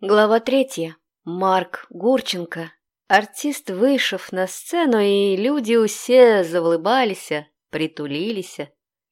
Глава третья. Марк Гурченко. Артист вышев на сцену, и люди усе завлыбались, притулились.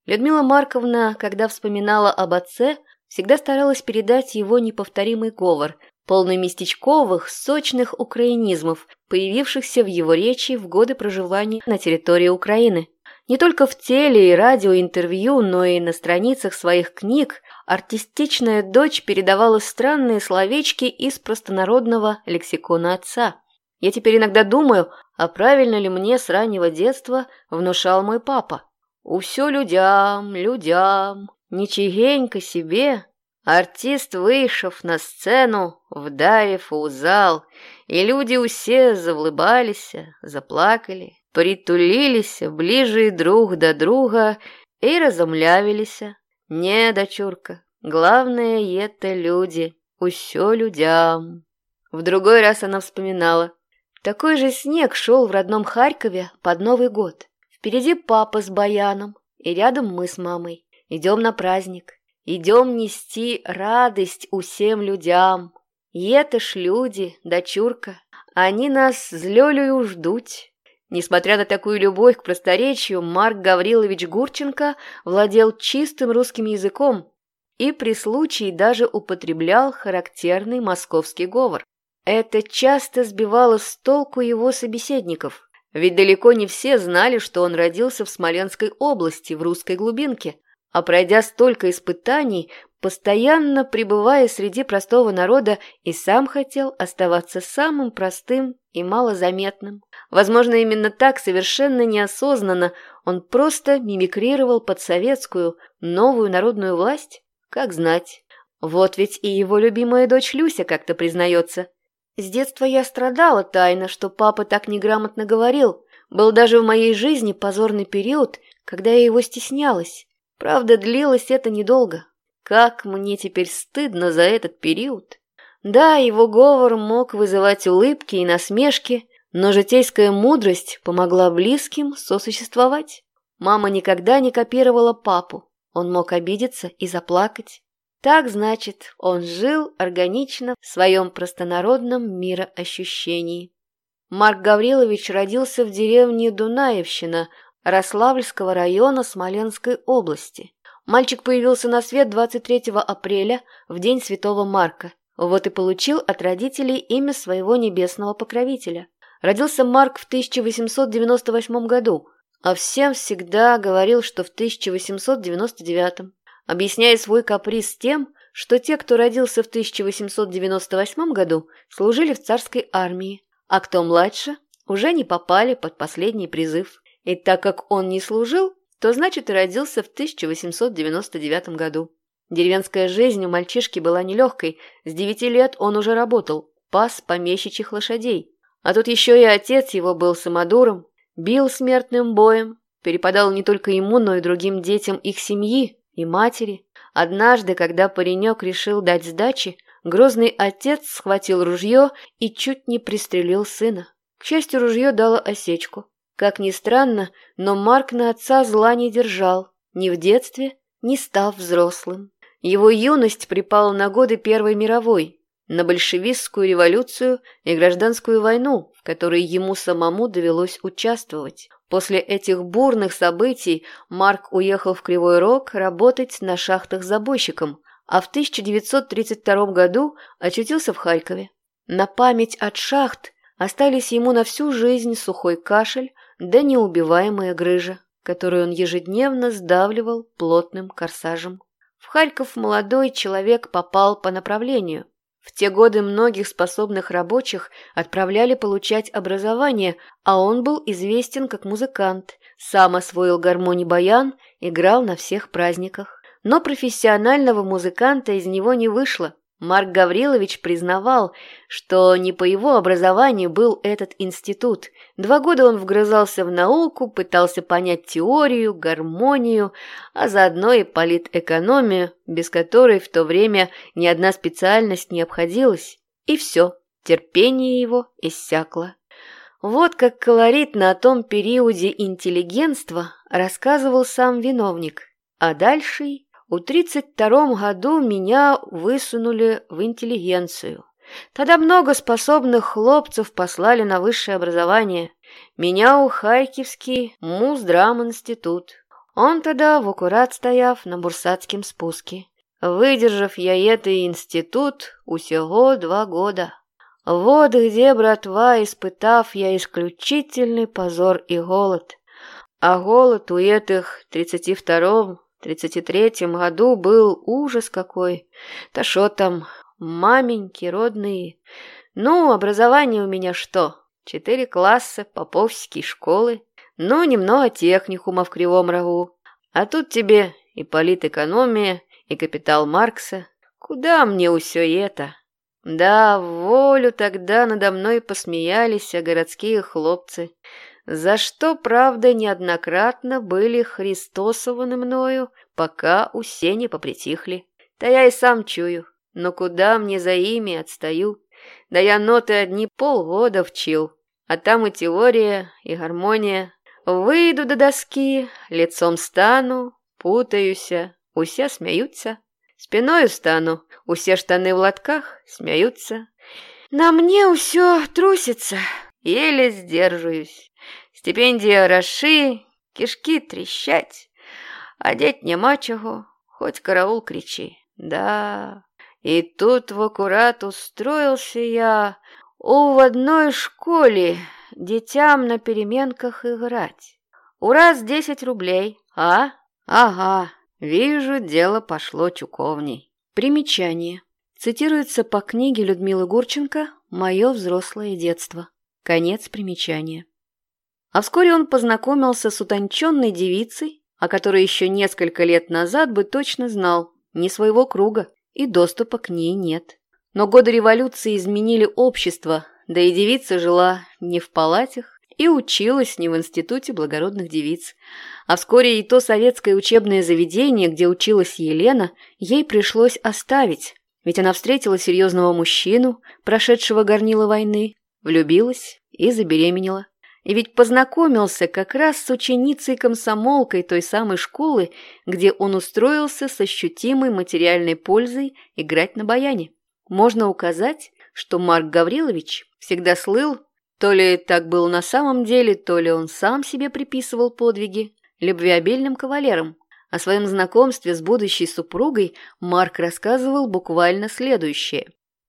Людмила Марковна, когда вспоминала об отце, всегда старалась передать его неповторимый говор, полный местечковых, сочных украинизмов, появившихся в его речи в годы проживания на территории Украины. Не только в теле- и радиоинтервью, но и на страницах своих книг артистичная дочь передавала странные словечки из простонародного лексикона отца. Я теперь иногда думаю, а правильно ли мне с раннего детства внушал мой папа. У все людям, людям, ничегенько себе. Артист вышев на сцену, вдарив у зал, и люди усе завлыбались, заплакали, притулились ближе друг до друга и разомлявились. Не, дочурка, главное это люди, усё людям. В другой раз она вспоминала. Такой же снег шел в родном Харькове под Новый год. Впереди папа с баяном, и рядом мы с мамой. Идем на праздник. Идем нести радость усем людям. И это ж люди, дочурка, они нас с Лёлею ждут. Несмотря на такую любовь к просторечию, Марк Гаврилович Гурченко владел чистым русским языком и при случае даже употреблял характерный московский говор. Это часто сбивало с толку его собеседников, ведь далеко не все знали, что он родился в Смоленской области, в русской глубинке, а пройдя столько испытаний, постоянно пребывая среди простого народа, и сам хотел оставаться самым простым и малозаметным. Возможно, именно так, совершенно неосознанно, он просто мимикрировал под советскую, новую народную власть? Как знать. Вот ведь и его любимая дочь Люся как-то признается. С детства я страдала тайно, что папа так неграмотно говорил. Был даже в моей жизни позорный период, когда я его стеснялась. Правда, длилось это недолго. Как мне теперь стыдно за этот период. Да, его говор мог вызывать улыбки и насмешки, но житейская мудрость помогла близким сосуществовать. Мама никогда не копировала папу. Он мог обидеться и заплакать. Так, значит, он жил органично в своем простонародном мироощущении. Марк Гаврилович родился в деревне Дунаевщина Рославльского района Смоленской области. Мальчик появился на свет 23 апреля, в день Святого Марка. Вот и получил от родителей имя своего небесного покровителя. Родился Марк в 1898 году, а всем всегда говорил, что в 1899 объясняя свой каприз тем, что те, кто родился в 1898 году, служили в царской армии, а кто младше, уже не попали под последний призыв. И так как он не служил, то значит и родился в 1899 году. Деревенская жизнь у мальчишки была нелегкой. С девяти лет он уже работал, пас помещичьих лошадей. А тут еще и отец его был самодуром, бил смертным боем, перепадал не только ему, но и другим детям их семьи и матери. Однажды, когда паренек решил дать сдачи, грозный отец схватил ружье и чуть не пристрелил сына. К счастью, ружье дало осечку. Как ни странно, но Марк на отца зла не держал, ни в детстве, ни став взрослым. Его юность припала на годы Первой мировой, на большевистскую революцию и гражданскую войну, в которой ему самому довелось участвовать. После этих бурных событий Марк уехал в Кривой Рог работать на шахтах забойщиком, а в 1932 году очутился в Харькове. На память от шахт остались ему на всю жизнь сухой кашель да неубиваемая грыжа, которую он ежедневно сдавливал плотным корсажем. В Харьков молодой человек попал по направлению. В те годы многих способных рабочих отправляли получать образование, а он был известен как музыкант, сам освоил гармоний-баян, играл на всех праздниках. Но профессионального музыканта из него не вышло – Марк Гаврилович признавал, что не по его образованию был этот институт. Два года он вгрызался в науку, пытался понять теорию, гармонию, а заодно и политэкономию, без которой в то время ни одна специальность не обходилась. И все, терпение его иссякло. Вот как колоритно о том периоде интеллигентства рассказывал сам виновник. А дальше в 32 году меня высунули в интеллигенцию. Тогда много способных хлопцев послали на высшее образование. Меня у Харьковский Муздрам-институт. Он тогда в аккурат стояв на бурсацкім спуске. Выдержав я этот институт усего два года. Вот где, братва, испытав я исключительный позор и голод. А голод у этих тридцати втором, тридцати третьем году был ужас какой. Да шо там, маменьки родные. Ну, образование у меня что? Четыре класса поповские школы, ну, немного техникума в Кривом Рогу. А тут тебе и политэкономия, и капитал Маркса. Куда мне все это? Да, волю тогда надо мной посмеялись а городские хлопцы, за что, правда, неоднократно были христосованы мною, пока усе не попритихли. Да я и сам чую, но куда мне за ими отстаю? Да я ноты одни полгода вчил, а там и теория, и гармония. Выйду до доски, лицом стану, путаюся, усе смеются. Спиною стану, усе штаны в лотках смеются. На мне усё трусится, еле сдерживаюсь. Стипендия расши, кишки трещать. Одеть нема чего, хоть караул кричи. Да, и тут в аккурат устроился я у в одной школе детям на переменках играть. У раз десять рублей, а? Ага, вижу, дело пошло чуковней. Примечание. Цитируется по книге Людмилы Гурченко «Мое взрослое детство». Конец примечания. А вскоре он познакомился с утонченной девицей, о которой еще несколько лет назад бы точно знал, не своего круга, и доступа к ней нет. Но годы революции изменили общество, да и девица жила не в палатах и училась не в институте благородных девиц. А вскоре и то советское учебное заведение, где училась Елена, ей пришлось оставить, ведь она встретила серьезного мужчину, прошедшего горнила войны, влюбилась и забеременела. И ведь познакомился как раз с ученицей-комсомолкой той самой школы, где он устроился с ощутимой материальной пользой играть на баяне. Можно указать, что Марк Гаврилович всегда слыл, то ли так был на самом деле, то ли он сам себе приписывал подвиги, любвеобильным кавалером. О своем знакомстве с будущей супругой Марк рассказывал буквально следующее.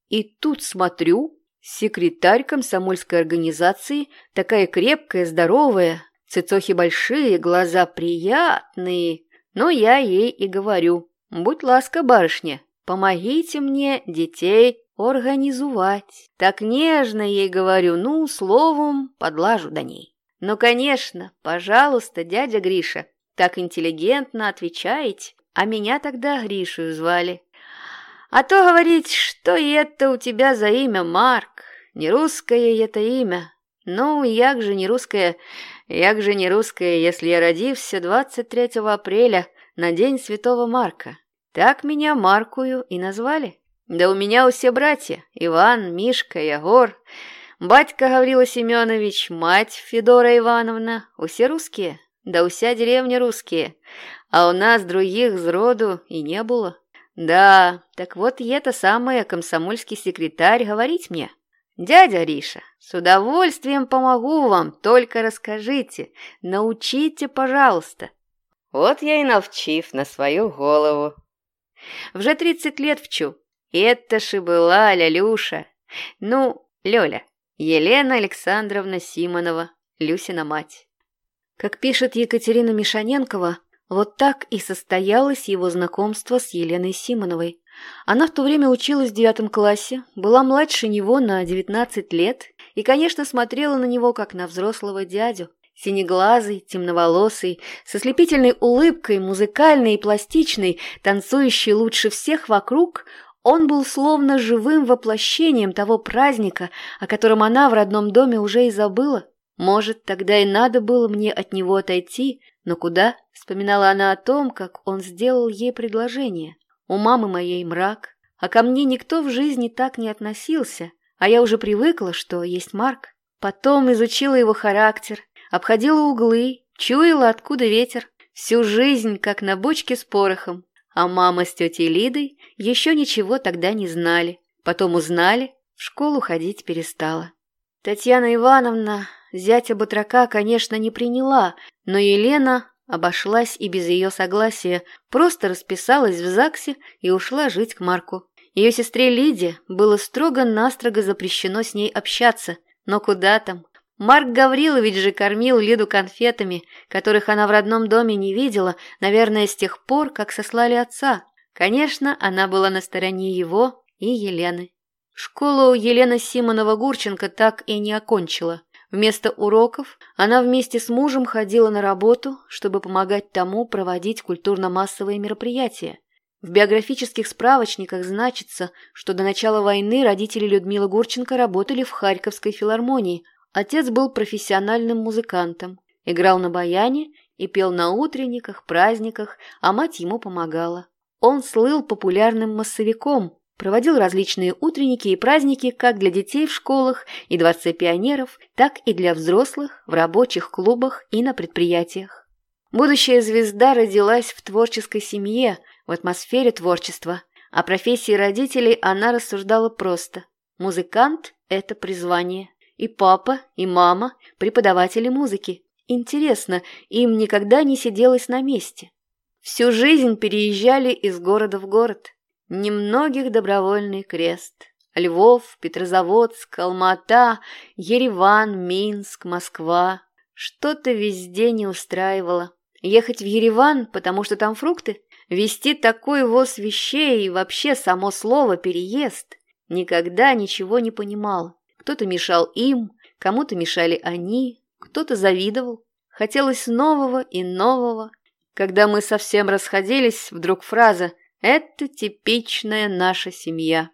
«И тут смотрю, секретарь комсомольской организации, такая крепкая, здоровая, цицохи большие, глаза приятные. Но я ей и говорю, будь ласка, барышня, помогите мне детей организовать. Так нежно ей говорю, ну, словом, подлажу до ней. Ну, конечно, пожалуйста, дядя Гриша, так интеллигентно отвечаете, а меня тогда Гришу звали. А то говорить, что это у тебя за имя, Марк, не русское это имя. Ну, як же не русское, як же не русское, если я родился 23 апреля на день Святого Марка. Так меня Маркую и назвали. Да у меня все братья – Иван, Мишка, Ягор, батька Гаврила Семенович, мать Федора Ивановна, все русские, да уся деревня русские, а у нас других роду и не было. Да, так вот и это самое комсомольский секретарь говорить мне. Дядя Риша, с удовольствием помогу вам, только расскажите, научите, пожалуйста. Вот я и навчив на свою голову. Вже тридцать лет вчу, это ж и была Лялюша. Ну, Лёля, Елена Александровна Симонова, Люсина мать. Как пишет Екатерина Мишаненкова, вот так и состоялось его знакомство с Еленой Симоновой. Она в то время училась в девятом классе, была младше него на 19 лет и, конечно, смотрела на него как на взрослого дядю. Синеглазый, темноволосый, со слепительной улыбкой, музыкальный и пластичный, танцующий лучше всех вокруг, он был словно живым воплощением того праздника, о котором она в родном доме уже и забыла. Может, тогда и надо было мне от него отойти, но куда? Вспоминала она о том, как он сделал ей предложение. У мамы моей мрак, а ко мне никто в жизни так не относился, а я уже привыкла, что есть Марк. Потом изучила его характер, обходила углы, чуяла, откуда ветер. Всю жизнь, как на бочке с порохом, а мама с тетей Лидой еще ничего тогда не знали. Потом узнали, в школу ходить перестала. Татьяна Ивановна зятя Батрака, конечно, не приняла, но Елена обошлась и без ее согласия, просто расписалась в ЗАГСе и ушла жить к Марку. Ее сестре Лиде было строго-настрого запрещено с ней общаться, но куда там? Марк Гаврилович же кормил Лиду конфетами, которых она в родном доме не видела, наверное, с тех пор, как сослали отца. Конечно, она была на стороне его и Елены. Школу Елена Симонова-Гурченко так и не окончила. Вместо уроков она вместе с мужем ходила на работу, чтобы помогать тому проводить культурно-массовые мероприятия. В биографических справочниках значится, что до начала войны родители Людмилы Гурченко работали в Харьковской филармонии. Отец был профессиональным музыкантом, играл на баяне и пел на утренниках, праздниках, а мать ему помогала. Он слыл популярным массовиком, Проводил различные утренники и праздники как для детей в школах и дворце пионеров, так и для взрослых в рабочих клубах и на предприятиях. Будущая звезда родилась в творческой семье, в атмосфере творчества. О профессии родителей она рассуждала просто. Музыкант – это призвание. И папа, и мама – преподаватели музыки. Интересно, им никогда не сиделось на месте. Всю жизнь переезжали из города в город – Немногих добровольный крест. Львов, Петрозаводск, Алмата, Ереван, Минск, Москва. Что-то везде не устраивало. Ехать в Ереван, потому что там фрукты? Вести такой воз вещей и вообще само слово «переезд». Никогда ничего не понимал. Кто-то мешал им, кому-то мешали они, кто-то завидовал. Хотелось нового и нового. Когда мы совсем расходились, вдруг фраза – это типичная наша семья.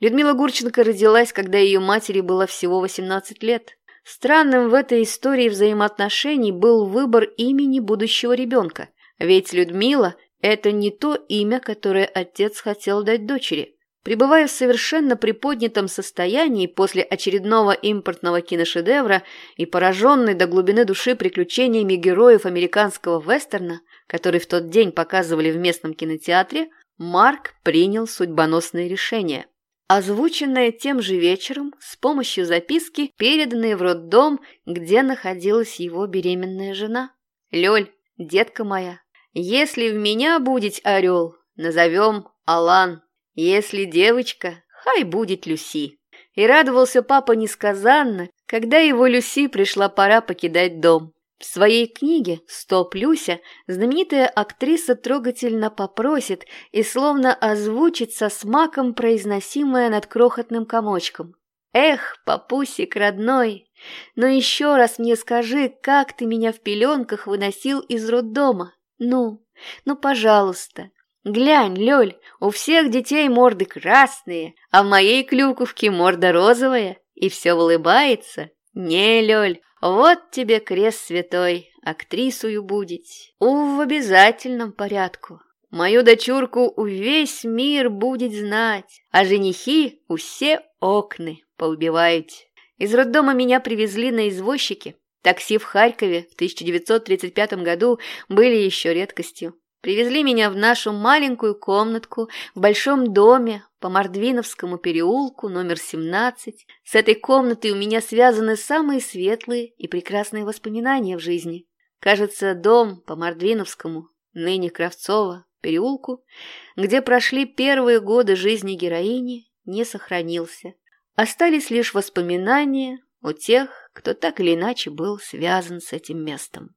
Людмила Гурченко родилась, когда ее матери было всего 18 лет. Странным в этой истории взаимоотношений был выбор имени будущего ребенка. Ведь Людмила – это не то имя, которое отец хотел дать дочери. Пребывая в совершенно приподнятом состоянии после очередного импортного киношедевра и пораженный до глубины души приключениями героев американского вестерна, который в тот день показывали в местном кинотеатре, Марк принял судьбоносное решение. Озвученное тем же вечером с помощью записки, переданной в роддом, где находилась его беременная жена. «Лёль, детка моя, если в меня будет орел, назовем Алан. Если девочка, хай будет Люси». И радовался папа несказанно, когда его Люси пришла пора покидать дом. В своей книге «Стоп, Люся» знаменитая актриса трогательно попросит и словно озвучит со смаком произносимое над крохотным комочком. «Эх, папусик родной, но еще раз мне скажи, как ты меня в пеленках выносил из роддома? Ну, ну, пожалуйста. Глянь, Лёль, у всех детей морды красные, а в моей клюковке морда розовая, и все улыбается. Не, Лёль, вот тебе крест святой, актрисую будить. У в обязательном порядку. Мою дочурку у весь мир будет знать, а женихи у все окны поубивают. Из роддома меня привезли на извозчике. Такси в Харькове в 1935 году были еще редкостью. Привезли меня в нашу маленькую комнатку в большом доме по Мордвиновскому переулку номер 17. С этой комнатой у меня связаны самые светлые и прекрасные воспоминания в жизни. Кажется, дом по Мордвиновскому, ныне Кравцова, переулку, где прошли первые годы жизни героини, не сохранился. Остались лишь воспоминания о тех, кто так или иначе был связан с этим местом.